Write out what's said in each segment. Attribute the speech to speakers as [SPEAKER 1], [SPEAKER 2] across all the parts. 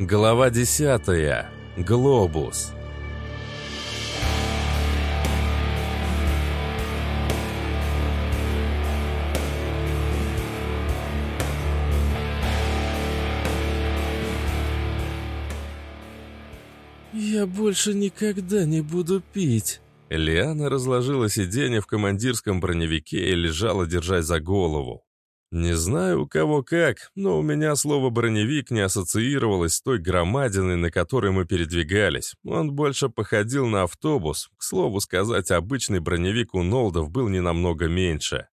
[SPEAKER 1] Глава 10. Глобус.
[SPEAKER 2] «Я больше никогда не буду пить».
[SPEAKER 1] Лиана разложила сиденье в командирском броневике и лежала, держась за голову. Не знаю, у кого как, но у меня слово «броневик» не ассоциировалось с той громадиной, на которой мы передвигались. Он больше походил на автобус. К слову сказать, обычный броневик у Нолдов был не намного меньше.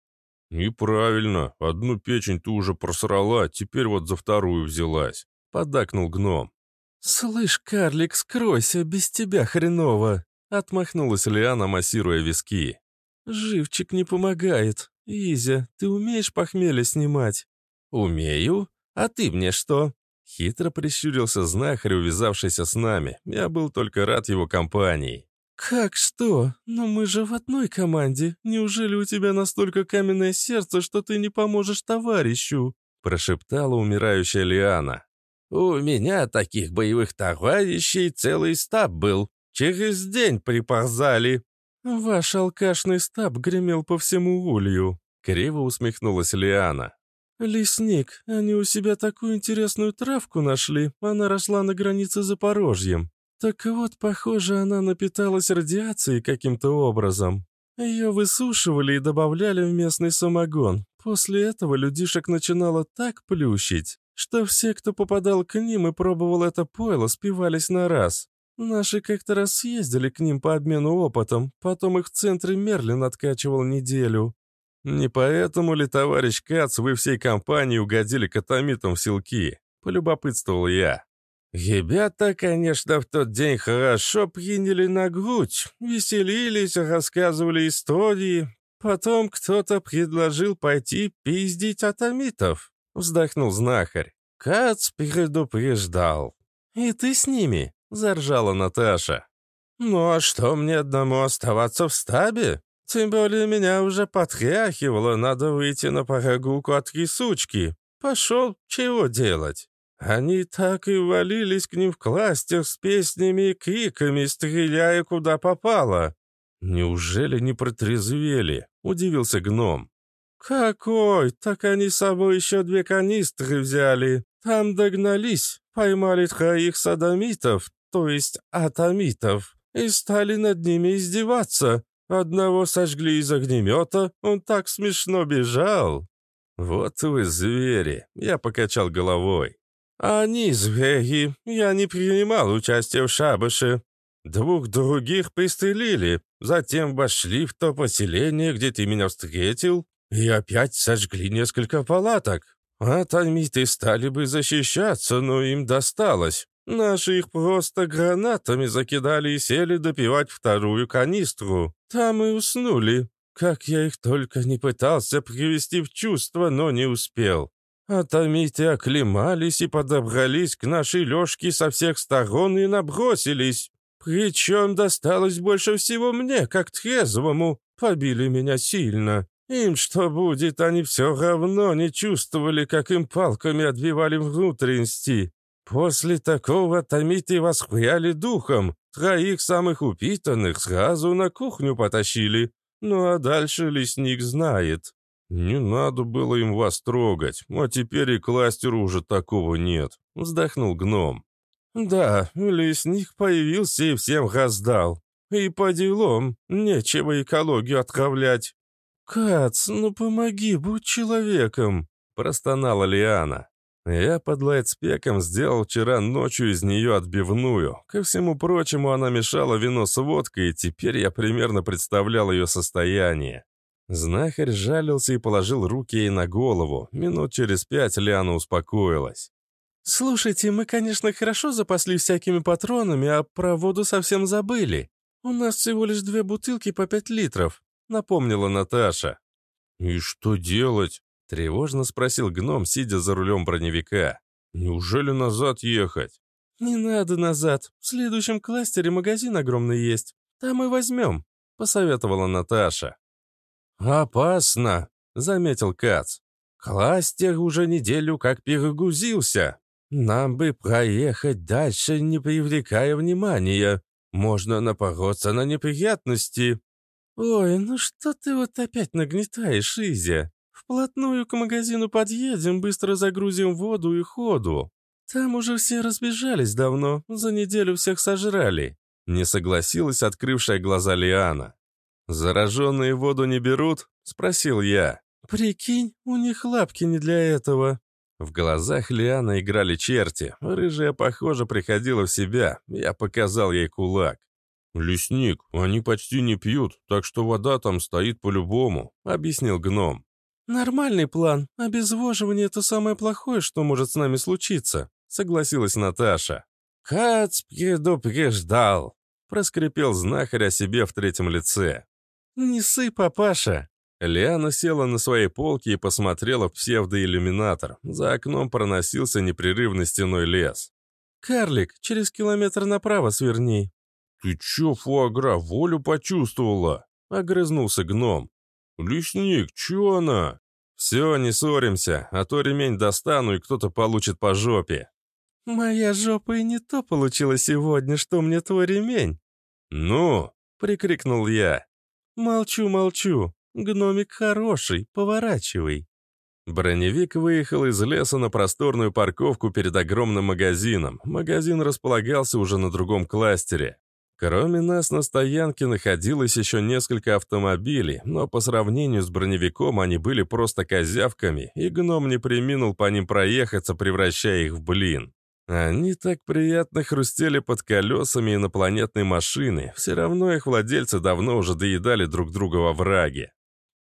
[SPEAKER 1] «И правильно, одну печень ты уже просрала, теперь вот за вторую взялась», — поддакнул гном.
[SPEAKER 2] «Слышь, карлик, скройся, без тебя хреново!» — отмахнулась Лиана, массируя виски. «Живчик не помогает. Изя, ты умеешь похмелье снимать?»
[SPEAKER 1] «Умею. А ты мне что?» Хитро прищурился знахарь, увязавшийся с нами. Я был только рад его компании.
[SPEAKER 2] «Как что? Но мы же в одной команде. Неужели у тебя настолько каменное сердце, что ты не поможешь товарищу?»
[SPEAKER 1] прошептала умирающая Лиана.
[SPEAKER 3] «У меня таких боевых товарищей целый стаб был. Через день приползали».
[SPEAKER 2] «Ваш алкашный стаб гремел по всему улью», — криво усмехнулась Лиана. «Лесник, они у себя такую интересную травку нашли, она росла на границе Запорожьем. Так вот, похоже, она напиталась радиацией каким-то образом. Ее высушивали и добавляли в местный самогон. После этого людишек начинало так плющить, что все, кто попадал к ним и пробовал это пойло, спивались на раз. Наши как-то раз съездили к ним по обмену опытом, потом их в центре Мерлин откачивал неделю.
[SPEAKER 1] Не поэтому ли, товарищ Кац, вы всей компанией угодили катамитом в селки? Полюбопытствовал я.
[SPEAKER 3] Ребята, конечно, в тот день хорошо приняли на грудь, веселились, рассказывали истории. Потом кто-то предложил пойти пиздить атомитов, вздохнул знахарь. Кац предупреждал.
[SPEAKER 2] «И ты с ними?» — заржала Наташа.
[SPEAKER 3] «Ну а что мне одному оставаться в стабе? Тем более меня уже потряхивало, надо выйти на прогулку от трясучки. Пошел, чего делать?» Они так и валились к ним в кластер с песнями и криками, стреляя куда попало.
[SPEAKER 1] «Неужели не протрезвели?» — удивился гном.
[SPEAKER 3] «Какой? Так они с собой еще две канистры взяли. Там догнались, поймали троих садомитов, то есть атомитов, и стали над ними издеваться. Одного сожгли из огнемета, он так смешно бежал».
[SPEAKER 1] «Вот вы звери!» — я покачал головой.
[SPEAKER 3] «Они звери. Я не принимал участия в шабаше. Двух других пристрелили, затем вошли в то поселение, где ты меня встретил, и опять сожгли несколько палаток. Атомиты стали бы защищаться, но им досталось. Наши их просто гранатами закидали и сели допивать вторую канистру. Там и уснули. Как я их только не пытался привести в чувство, но не успел. Атомиты оклемались и подобрались к нашей лёжке со всех сторон и набросились. Причем досталось больше всего мне, как трезвому. Побили меня сильно. Им что будет, они все равно не чувствовали, как им палками отбивали внутренности. После такого томиты воспряли духом. Троих самых упитанных сразу на кухню потащили. Ну а дальше лесник знает.
[SPEAKER 1] «Не надо было им вас трогать, а теперь и кластеру уже такого нет», — вздохнул гном.
[SPEAKER 3] «Да, лесник появился и всем раздал. И по делам, нечего экологию отравлять». «Кац, ну помоги, будь человеком», — простонала Лиана.
[SPEAKER 1] Я под лайтспеком сделал вчера ночью из нее отбивную. Ко всему прочему, она мешала вино с водкой, и теперь я примерно представлял ее состояние. Знахарь жалился и положил руки ей на голову. Минут через пять Лиана успокоилась.
[SPEAKER 2] «Слушайте, мы, конечно, хорошо запасли всякими патронами, а про воду совсем забыли. У нас всего лишь две бутылки по пять литров», — напомнила Наташа.
[SPEAKER 1] «И что делать?» — тревожно спросил гном, сидя за рулем броневика. «Неужели назад ехать?»
[SPEAKER 2] «Не надо назад. В следующем кластере магазин огромный есть. Там и возьмем», — посоветовала Наташа.
[SPEAKER 3] «Опасно», — заметил Кац. «Кластер уже неделю как перегрузился. Нам бы проехать дальше, не привлекая внимания. Можно напороться на неприятности».
[SPEAKER 2] «Ой, ну что ты вот опять нагнетаешь, Изя? Вплотную к магазину подъедем, быстро загрузим воду и ходу. Там уже все разбежались давно, за неделю всех сожрали».
[SPEAKER 1] Не согласилась открывшая глаза Лиана. «Зараженные воду не берут?» — спросил я.
[SPEAKER 2] «Прикинь, у них лапки не для этого».
[SPEAKER 1] В глазах Лианы играли черти. Рыжая, похоже, приходила в себя. Я показал ей кулак. «Лесник, они почти не пьют, так что вода там стоит по-любому», — объяснил гном.
[SPEAKER 2] «Нормальный план. Обезвоживание — это самое плохое, что может с нами случиться», — согласилась Наташа.
[SPEAKER 3] «Кац предупреждал», —
[SPEAKER 1] проскрипел знахарь о себе в третьем лице.
[SPEAKER 2] «Не ссы, папаша!»
[SPEAKER 1] Лиана села на своей полке и посмотрела в псевдоиллюминатор. За окном проносился непрерывный стеной лес.
[SPEAKER 2] «Карлик, через километр направо сверни».
[SPEAKER 1] «Ты чё, фуагра, волю почувствовала?» — огрызнулся гном. «Лесник, чё она?» «Все, не ссоримся, а то ремень достану, и кто-то получит по жопе».
[SPEAKER 2] «Моя жопа и не то получила сегодня, что мне твой ремень».
[SPEAKER 1] «Ну?» — прикрикнул я.
[SPEAKER 2] «Молчу, молчу. Гномик хороший, поворачивай».
[SPEAKER 1] Броневик выехал из леса на просторную парковку перед огромным магазином. Магазин располагался уже на другом кластере. Кроме нас на стоянке находилось еще несколько автомобилей, но по сравнению с броневиком они были просто козявками, и гном не приминул по ним проехаться, превращая их в блин. Они так приятно хрустели под колесами инопланетной машины, все равно их владельцы давно уже доедали друг друга во враге.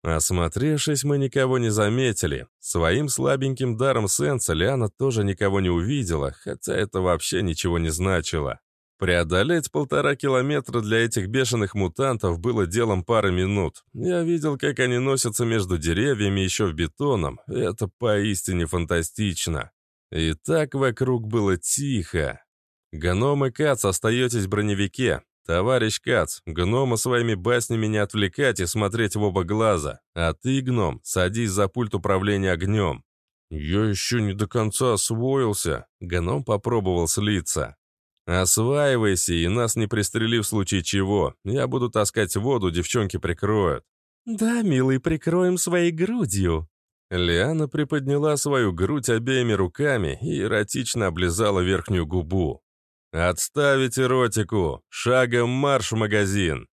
[SPEAKER 1] Осмотревшись, мы никого не заметили. Своим слабеньким даром сенса Лиана тоже никого не увидела, хотя это вообще ничего не значило. Преодолеть полтора километра для этих бешеных мутантов было делом пары минут. Я видел, как они носятся между деревьями еще в бетоном. Это поистине фантастично. И так вокруг было тихо. «Гном и Кац, остаетесь в броневике. Товарищ Кац, гнома своими баснями не отвлекать и смотреть в оба глаза. А ты, гном, садись за пульт управления огнем». «Я еще не до конца освоился», — гном попробовал слиться. «Осваивайся, и нас не пристрели в случае чего. Я буду таскать воду, девчонки прикроют».
[SPEAKER 2] «Да, милый, прикроем своей грудью»,
[SPEAKER 1] Лиана приподняла свою грудь обеими руками и эротично облизала верхнюю губу. «Отставить эротику! Шагом марш в магазин!»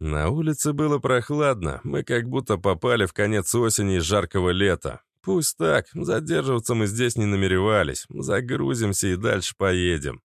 [SPEAKER 1] На улице было прохладно, мы как будто попали в конец осени и жаркого лета. Пусть так, задерживаться мы здесь не намеревались, загрузимся и дальше поедем.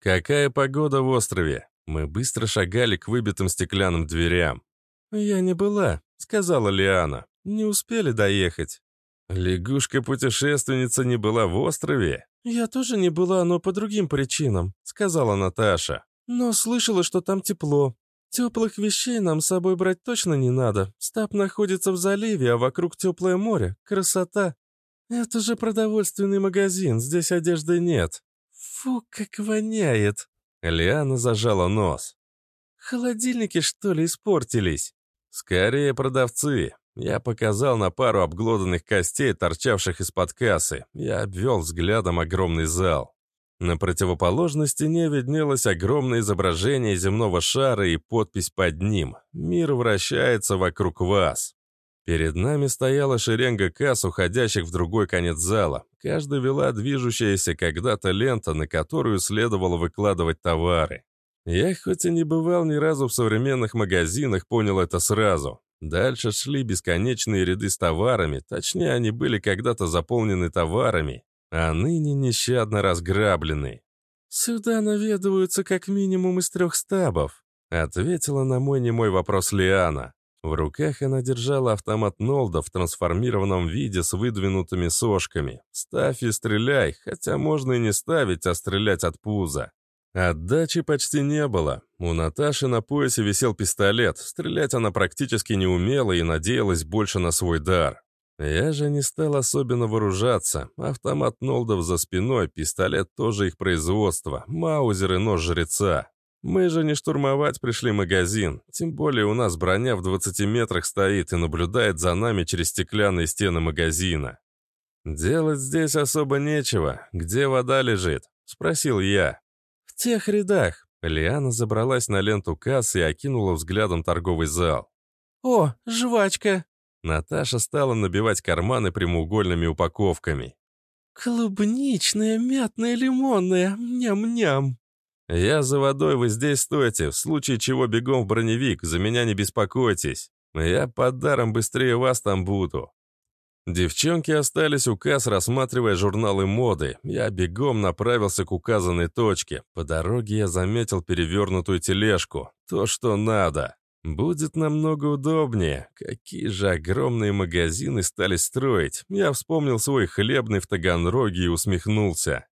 [SPEAKER 1] Какая погода в острове? Мы быстро шагали к выбитым стеклянным дверям.
[SPEAKER 2] «Я не была», — сказала Лиана. Не успели доехать.
[SPEAKER 1] Лягушка-путешественница не была в острове?
[SPEAKER 2] Я тоже не была, но по другим причинам, сказала Наташа. Но слышала, что там тепло. Теплых вещей нам с собой брать точно не надо. Стаб находится в заливе, а вокруг теплое море. Красота. Это же продовольственный магазин, здесь одежды нет. Фу, как воняет.
[SPEAKER 1] Лиана зажала нос.
[SPEAKER 2] Холодильники, что ли, испортились?
[SPEAKER 1] Скорее продавцы. Я показал на пару обглоданных костей, торчавших из-под кассы. Я обвел взглядом огромный зал. На противоположной стене виднелось огромное изображение земного шара и подпись под ним «Мир вращается вокруг вас». Перед нами стояла шеренга касс, уходящих в другой конец зала. Каждая вела движущаяся когда-то лента, на которую следовало выкладывать товары. Я хоть и не бывал ни разу в современных магазинах, понял это сразу. Дальше шли бесконечные ряды с товарами, точнее, они были когда-то заполнены товарами, а ныне нещадно разграблены.
[SPEAKER 2] «Сюда наведываются как минимум из трех стабов»,
[SPEAKER 1] ответила на мой немой вопрос Лиана. В руках она держала автомат Нолда в трансформированном виде с выдвинутыми сошками. Ставь и стреляй, хотя можно и не ставить, а стрелять от пуза. Отдачи почти не было. У Наташи на поясе висел пистолет. Стрелять она практически не умела и надеялась больше на свой дар. Я же не стал особенно вооружаться. Автомат Нолдов за спиной, пистолет тоже их производство, маузер и нож жреца. Мы же не штурмовать пришли магазин, тем более у нас броня в 20 метрах стоит и наблюдает за нами через стеклянные стены магазина. «Делать здесь особо нечего. Где вода лежит?» — спросил я.
[SPEAKER 2] «В тех рядах».
[SPEAKER 1] Лиана забралась на ленту кассы и окинула взглядом торговый зал.
[SPEAKER 2] «О, жвачка!»
[SPEAKER 1] Наташа стала набивать карманы прямоугольными упаковками.
[SPEAKER 2] «Клубничная, мятная, лимонная, ням-ням!»
[SPEAKER 1] «Я за водой, вы здесь стойте, в случае чего бегом в броневик, за меня не беспокойтесь. Я под даром быстрее вас там буду». Девчонки остались у касс, рассматривая журналы моды. Я бегом направился к указанной точке. По дороге я заметил перевернутую тележку. То, что надо. Будет намного удобнее. Какие же огромные магазины стали строить. Я вспомнил свой хлебный в Таганроге и усмехнулся.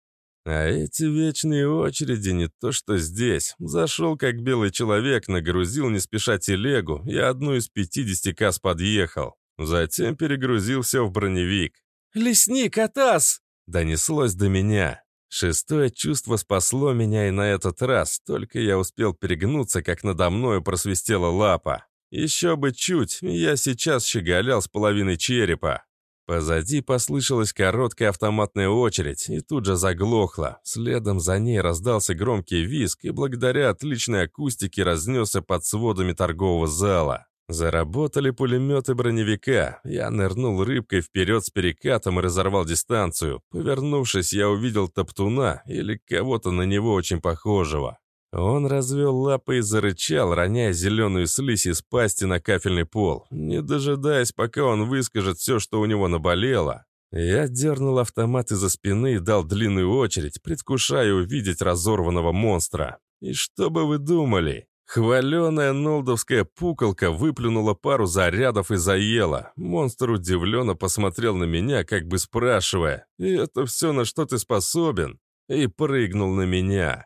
[SPEAKER 1] А эти вечные очереди не то что здесь. Зашел как белый человек, нагрузил не спеша телегу и одну из 50 касс подъехал. Затем перегрузил все в броневик.
[SPEAKER 2] «Лесник, Атас!»
[SPEAKER 1] Донеслось до меня. Шестое чувство спасло меня и на этот раз, только я успел перегнуться, как надо мною просвистела лапа. Еще бы чуть, я сейчас щеголял с половиной черепа. Позади послышалась короткая автоматная очередь и тут же заглохла. Следом за ней раздался громкий визг и благодаря отличной акустике разнесся под сводами торгового зала. Заработали пулеметы броневика. Я нырнул рыбкой вперед с перекатом и разорвал дистанцию. Повернувшись, я увидел топтуна или кого-то на него очень похожего. Он развел лапы и зарычал, роняя зеленую слизь из пасти на кафельный пол. Не дожидаясь, пока он выскажет все, что у него наболело, я дернул автомат из-за спины и дал длинную очередь, предвкушая увидеть разорванного монстра. И что бы вы думали? Хваленая нолдовская пуколка выплюнула пару зарядов и заела. Монстр удивленно посмотрел на меня, как бы спрашивая, «И это все, на что ты способен?» И прыгнул на меня.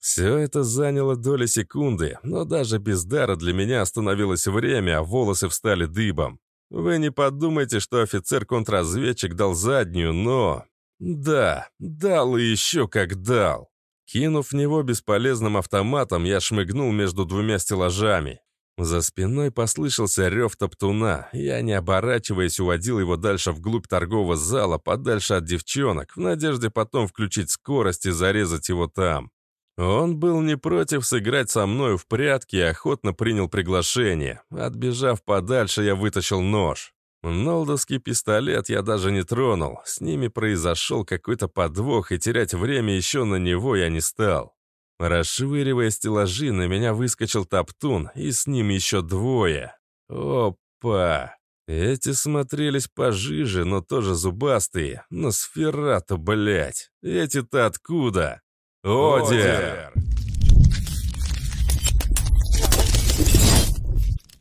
[SPEAKER 1] Все это заняло доли секунды, но даже без дара для меня остановилось время, а волосы встали дыбом. Вы не подумайте, что офицер-контрразведчик дал заднюю, но... Да, дал и еще как дал. Кинув в него бесполезным автоматом, я шмыгнул между двумя стеллажами. За спиной послышался рев топтуна. Я, не оборачиваясь, уводил его дальше вглубь торгового зала, подальше от девчонок, в надежде потом включить скорость и зарезать его там. Он был не против сыграть со мной в прятки и охотно принял приглашение. Отбежав подальше, я вытащил нож. Нолдовский пистолет я даже не тронул. С ними произошел какой-то подвох, и терять время еще на него я не стал. Расшвыривая стеллажи, на меня выскочил Топтун, и с ним еще двое. Опа! Эти смотрелись пожиже, но тоже зубастые. Но сфера-то, блядь! Эти-то откуда? Одер!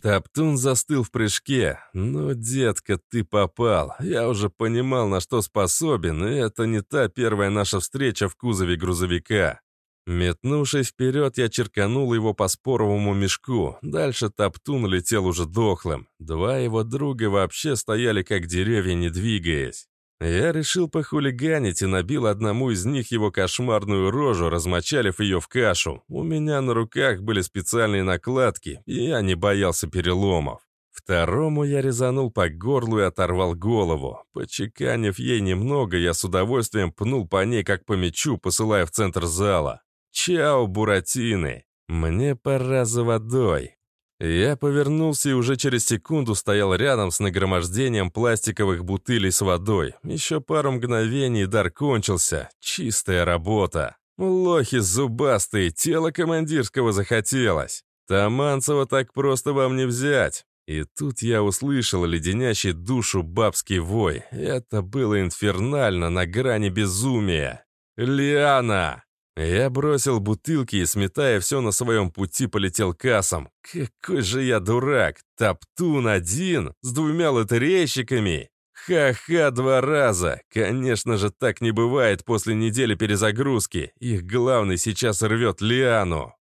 [SPEAKER 1] Топтун застыл в прыжке. «Ну, детка, ты попал. Я уже понимал, на что способен, и это не та первая наша встреча в кузове грузовика». Метнувшись вперед, я черканул его по споровому мешку. Дальше Топтун летел уже дохлым. Два его друга вообще стояли как деревья, не двигаясь. Я решил похулиганить и набил одному из них его кошмарную рожу, размочалив ее в кашу. У меня на руках были специальные накладки, и я не боялся переломов. Второму я резанул по горлу и оторвал голову. Почеканив ей немного, я с удовольствием пнул по ней, как по мячу, посылая в центр зала. «Чао, буратины! Мне пора за водой!» Я повернулся и уже через секунду стоял рядом с нагромождением пластиковых бутылей с водой. Еще пару мгновений дар кончился. Чистая работа. Лохи зубастые, тело командирского захотелось. Таманцева так просто вам не взять. И тут я услышал леденящий душу бабский вой. Это было инфернально, на грани безумия. «Лиана!» Я бросил бутылки и, сметая все на своем пути, полетел кассом. Какой же я дурак! Топтун один, с двумя лотерейщиками! Ха-ха, два раза! Конечно же, так не бывает после недели перезагрузки. Их главный сейчас рвет Лиану.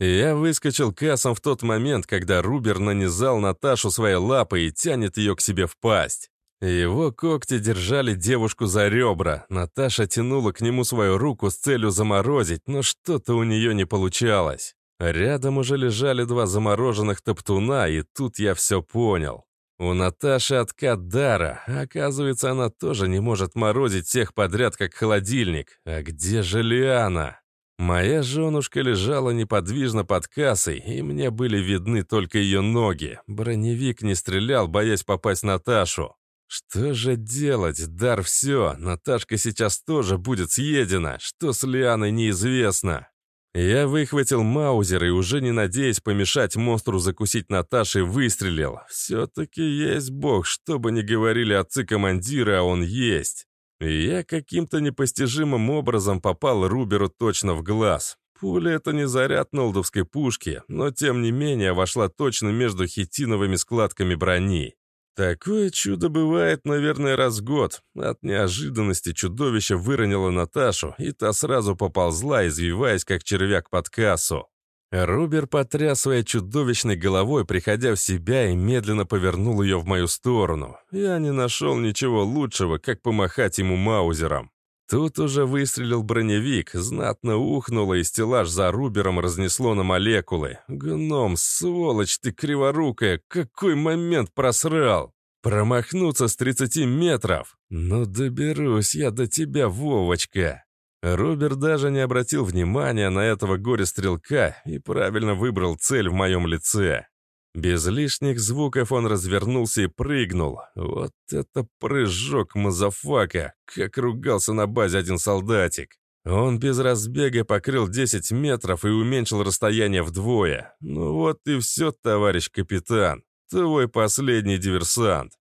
[SPEAKER 1] Я выскочил кассом в тот момент, когда Рубер нанизал Наташу своей лапой и тянет ее к себе в пасть. Его когти держали девушку за ребра. Наташа тянула к нему свою руку с целью заморозить, но что-то у нее не получалось. Рядом уже лежали два замороженных топтуна, и тут я все понял. У Наташи откат дара, оказывается, она тоже не может морозить всех подряд, как холодильник. А где же Лиана? Моя женушка лежала неподвижно под кассой, и мне были видны только ее ноги. Броневик не стрелял, боясь попасть Наташу. Что же делать? Дар все. Наташка сейчас тоже будет съедена. Что с Лианой неизвестно. Я выхватил маузер и, уже не надеясь помешать монстру закусить Наташи, выстрелил. Все-таки есть бог, что бы ни говорили отцы командира, а он есть. И я каким-то непостижимым образом попал Руберу точно в глаз. Пуля — это не заряд нолдовской пушки, но тем не менее вошла точно между хитиновыми складками брони. Такое чудо бывает, наверное, раз в год. От неожиданности чудовище выронило Наташу, и та сразу поползла, извиваясь, как червяк под кассу. Рубер потряс чудовищной головой, приходя в себя, и медленно повернул ее в мою сторону. Я не нашел ничего лучшего, как помахать ему маузером. Тут уже выстрелил броневик, знатно ухнуло, и стеллаж за Рубером разнесло на молекулы. Гном, сволочь ты криворукая, какой момент просрал! Промахнуться с 30 метров? Ну доберусь я до тебя, Вовочка. Рубер даже не обратил внимания на этого горе-стрелка и правильно выбрал цель в моем лице. Без лишних звуков он развернулся и прыгнул. Вот это прыжок motherfucka! Как ругался на базе один солдатик. Он без разбега покрыл 10 метров и уменьшил расстояние вдвое. Ну вот и все, товарищ капитан. Твой последний диверсант.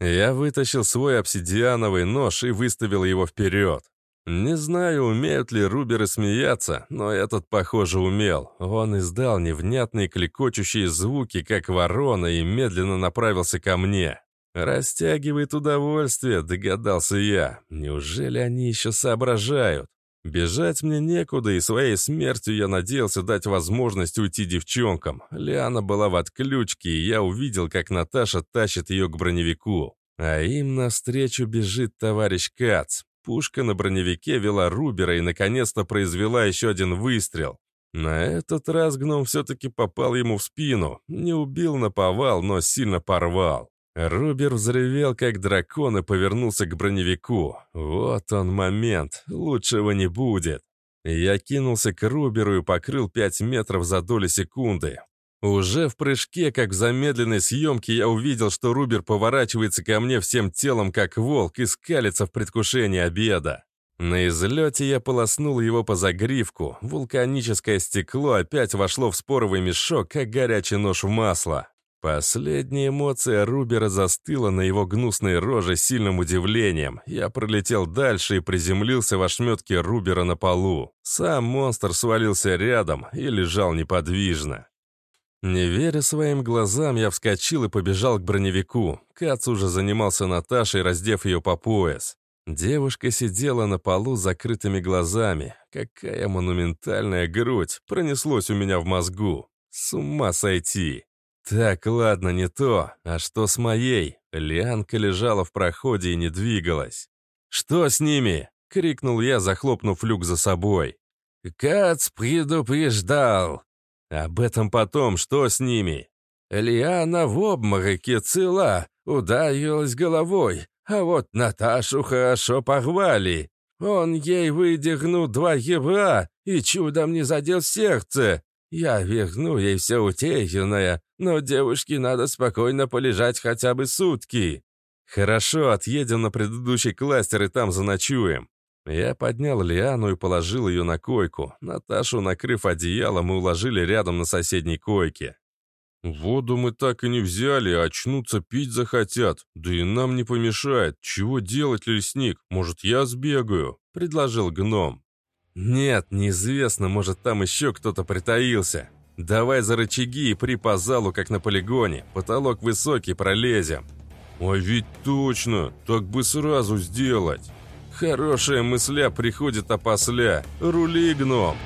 [SPEAKER 1] Я вытащил свой обсидиановый нож и выставил его вперед. Не знаю, умеют ли руберы смеяться, но этот, похоже, умел. Он издал невнятные кликочущие звуки, как ворона, и медленно направился ко мне. «Растягивает удовольствие», — догадался я. «Неужели они еще соображают?» Бежать мне некуда, и своей смертью я надеялся дать возможность уйти девчонкам. Лиана была в отключке, и я увидел, как Наташа тащит ее к броневику. А им навстречу бежит товарищ Кац. Пушка на броневике вела Рубера и наконец-то произвела еще один выстрел. На этот раз гном все-таки попал ему в спину. Не убил на повал, но сильно порвал. Рубер взревел, как дракон, и повернулся к броневику. Вот он момент, лучшего не будет. Я кинулся к Руберу и покрыл 5 метров за доли секунды. Уже в прыжке, как в замедленной съемке, я увидел, что Рубер поворачивается ко мне всем телом, как волк, и скалится в предвкушении обеда. На излете я полоснул его по загривку. Вулканическое стекло опять вошло в споровый мешок, как горячий нож в масло. Последняя эмоция Рубера застыла на его гнусной роже сильным удивлением. Я пролетел дальше и приземлился в ошметке Рубера на полу. Сам монстр свалился рядом и лежал неподвижно. Не веря своим глазам, я вскочил и побежал к броневику. Кац уже занимался Наташей, раздев ее по пояс. Девушка сидела на полу с закрытыми глазами. Какая монументальная грудь, пронеслось у меня в мозгу. С ума сойти. Так, ладно, не то. А что с моей? Лианка лежала в проходе и не двигалась. «Что с ними?» — крикнул я, захлопнув люк за собой.
[SPEAKER 3] «Кац предупреждал»,
[SPEAKER 1] об этом потом, что с ними?
[SPEAKER 3] Лиана в обмороке цела, ударилась головой, а вот Наташу хорошо порвали. Он ей выдернул два ебра и чудом не задел сердце. Я верну ей все утерянное, но девушке надо спокойно полежать хотя бы сутки.
[SPEAKER 1] Хорошо, отъедем на предыдущий кластер и там заночуем. Я поднял Лиану и положил ее на койку. Наташу, накрыв одеялом, мы уложили рядом на соседней койке. «Воду мы так и не взяли, а очнуться пить захотят. Да и нам не помешает. Чего делать, лесник? Может, я сбегаю?» — предложил гном. «Нет, неизвестно, может, там еще кто-то притаился. Давай за рычаги и при по залу, как на полигоне. Потолок высокий, пролезем». «А ведь точно! Так бы сразу сделать!» Хорошая мысля приходит опосля. Рули, гном!»